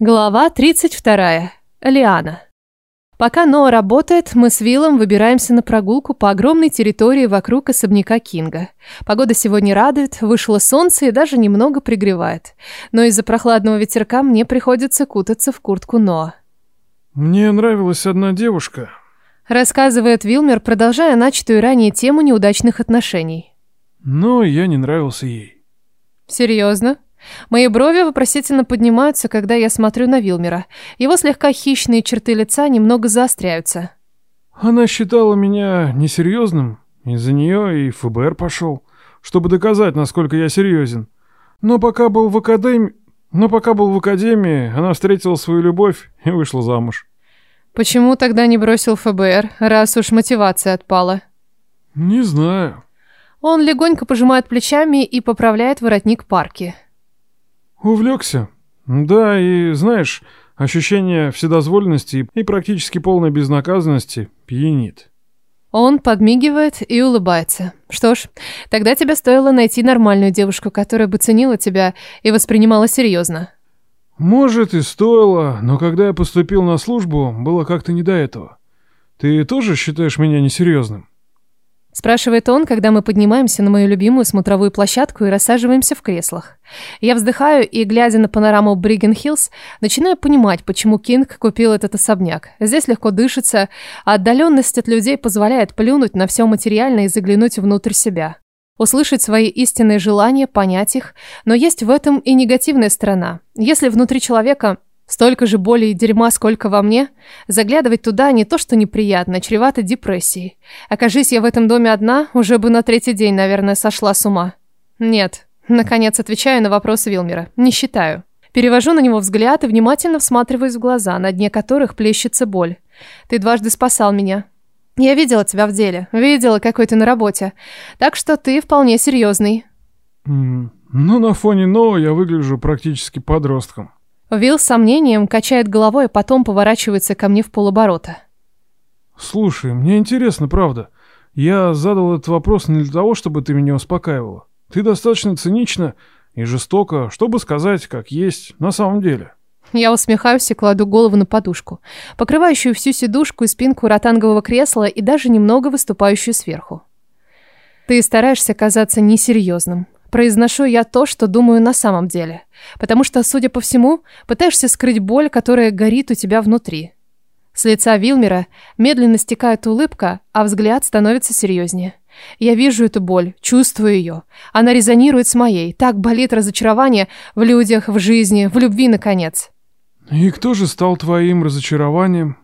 Глава 32. Лиана. Пока Ноа работает, мы с Виллом выбираемся на прогулку по огромной территории вокруг особняка Кинга. Погода сегодня радует, вышло солнце и даже немного пригревает. Но из-за прохладного ветерка мне приходится кутаться в куртку Ноа. Мне нравилась одна девушка. Рассказывает Вилмер, продолжая начатую ранее тему неудачных отношений. Но я не нравился ей. Серьезно? Мои брови вопросительно поднимаются, когда я смотрю на Вилмера. Его слегка хищные черты лица немного заостряются. Она считала меня несерьезным. Из-за нее и ФБР пошел, чтобы доказать, насколько я серьезен. Но пока был в академии... Но пока был в академии, она встретила свою любовь и вышла замуж. Почему тогда не бросил ФБР, раз уж мотивация отпала? Не знаю. Он легонько пожимает плечами и поправляет воротник парки. Увлекся. Да, и знаешь, ощущение вседозволенности и практически полной безнаказанности пьянит. Он подмигивает и улыбается. Что ж, тогда тебе стоило найти нормальную девушку, которая бы ценила тебя и воспринимала серьезно. Может и стоило, но когда я поступил на службу, было как-то не до этого. Ты тоже считаешь меня несерьезным? Спрашивает он, когда мы поднимаемся на мою любимую смотровую площадку и рассаживаемся в креслах. Я вздыхаю и, глядя на панораму Бригген-Хиллз, начинаю понимать, почему Кинг купил этот особняк. Здесь легко дышится, а отдаленность от людей позволяет плюнуть на все материальное и заглянуть внутрь себя. Услышать свои истинные желания, понять их, но есть в этом и негативная сторона. Если внутри человека Столько же боли и дерьма, сколько во мне. Заглядывать туда не то что неприятно, чревато депрессией. Окажись я в этом доме одна, уже бы на третий день, наверное, сошла с ума. Нет. Наконец отвечаю на вопрос Вилмера. Не считаю. Перевожу на него взгляд и внимательно всматриваюсь в глаза, на дне которых плещется боль. Ты дважды спасал меня. Я видела тебя в деле. Видела, какой ты на работе. Так что ты вполне серьезный. Ну, на фоне Ноу я выгляжу практически подростком. Вилл с сомнением качает головой, а потом поворачивается ко мне в полоборота. «Слушай, мне интересно, правда. Я задал этот вопрос не для того, чтобы ты меня успокаивала. Ты достаточно цинична и жестока, чтобы сказать, как есть на самом деле». Я усмехаюсь и кладу голову на подушку, покрывающую всю сидушку и спинку ротангового кресла и даже немного выступающую сверху. Ты стараешься казаться несерьезным, Произношу я то, что думаю на самом деле. Потому что, судя по всему, пытаешься скрыть боль, которая горит у тебя внутри. С лица Вилмера медленно стекает улыбка, а взгляд становится серьезнее. Я вижу эту боль, чувствую ее. Она резонирует с моей. Так болит разочарование в людях, в жизни, в любви, наконец. «И кто же стал твоим разочарованием?»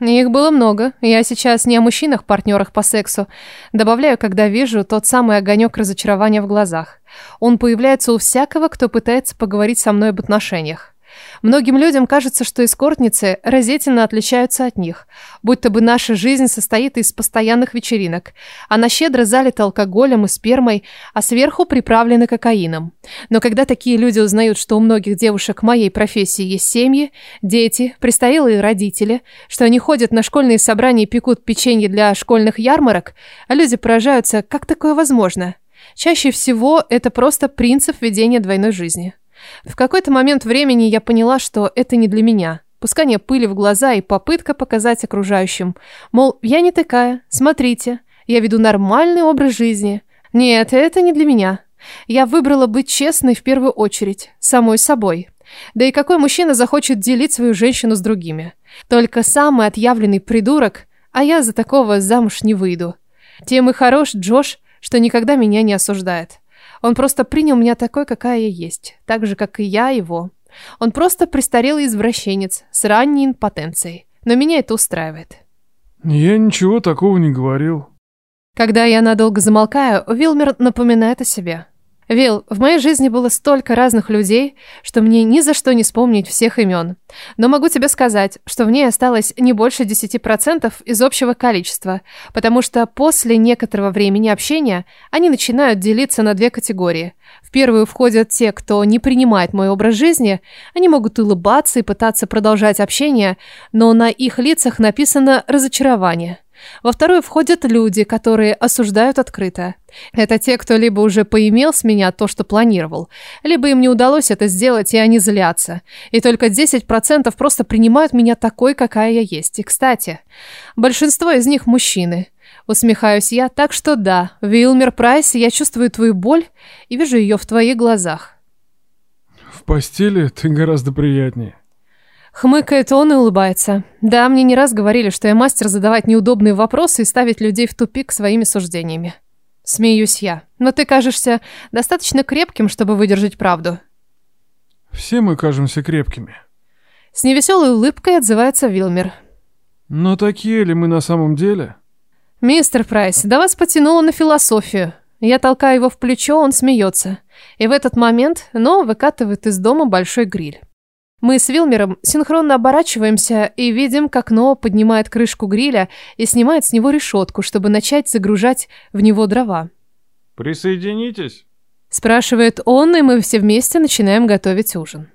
Их было много. Я сейчас не о мужчинах-партнерах по сексу. Добавляю, когда вижу тот самый огонек разочарования в глазах. Он появляется у всякого, кто пытается поговорить со мной об отношениях. Многим людям кажется, что эскортницы разительно отличаются от них, будто бы наша жизнь состоит из постоянных вечеринок. Она щедро залита алкоголем и спермой, а сверху приправлена кокаином. Но когда такие люди узнают, что у многих девушек моей профессии есть семьи, дети, престарелые родители, что они ходят на школьные собрания и пекут печенье для школьных ярмарок, а люди поражаются, как такое возможно. Чаще всего это просто принцип ведения двойной жизни. В какой-то момент времени я поняла, что это не для меня. Пускание пыли в глаза и попытка показать окружающим. Мол, я не такая, смотрите, я веду нормальный образ жизни. Нет, это не для меня. Я выбрала быть честной в первую очередь, самой собой. Да и какой мужчина захочет делить свою женщину с другими? Только самый отъявленный придурок, а я за такого замуж не выйду. Тем и хорош Джош, что никогда меня не осуждает. Он просто принял меня такой, какая я есть, так же, как и я его. Он просто престарелый извращенец с ранней импотенцией, но меня это устраивает. Я ничего такого не говорил. Когда я надолго замолкаю, Вилмер напоминает о себе. Вил, в моей жизни было столько разных людей, что мне ни за что не вспомнить всех имен. Но могу тебе сказать, что в ней осталось не больше 10% из общего количества, потому что после некоторого времени общения они начинают делиться на две категории. В первую входят те, кто не принимает мой образ жизни, они могут улыбаться и пытаться продолжать общение, но на их лицах написано «разочарование». Во вторую входят люди, которые осуждают открыто. Это те, кто либо уже поимел с меня то, что планировал, либо им не удалось это сделать, и они злятся. И только 10% просто принимают меня такой, какая я есть. И, кстати, большинство из них мужчины. Усмехаюсь я, так что да, Вилмер Прайс, я чувствую твою боль и вижу ее в твоих глазах. В постели ты гораздо приятнее. Хмыкает он и улыбается. Да, мне не раз говорили, что я мастер задавать неудобные вопросы и ставить людей в тупик своими суждениями. Смеюсь я. Но ты кажешься достаточно крепким, чтобы выдержать правду. Все мы кажемся крепкими. С невеселой улыбкой отзывается Вилмер. Но такие ли мы на самом деле? Мистер Прайс, да вас потянуло на философию. Я толкаю его в плечо, он смеется. И в этот момент Но выкатывает из дома большой гриль. Мы с Вилмером синхронно оборачиваемся и видим, как Ноа поднимает крышку гриля и снимает с него решетку, чтобы начать загружать в него дрова. «Присоединитесь?» Спрашивает он, и мы все вместе начинаем готовить ужин.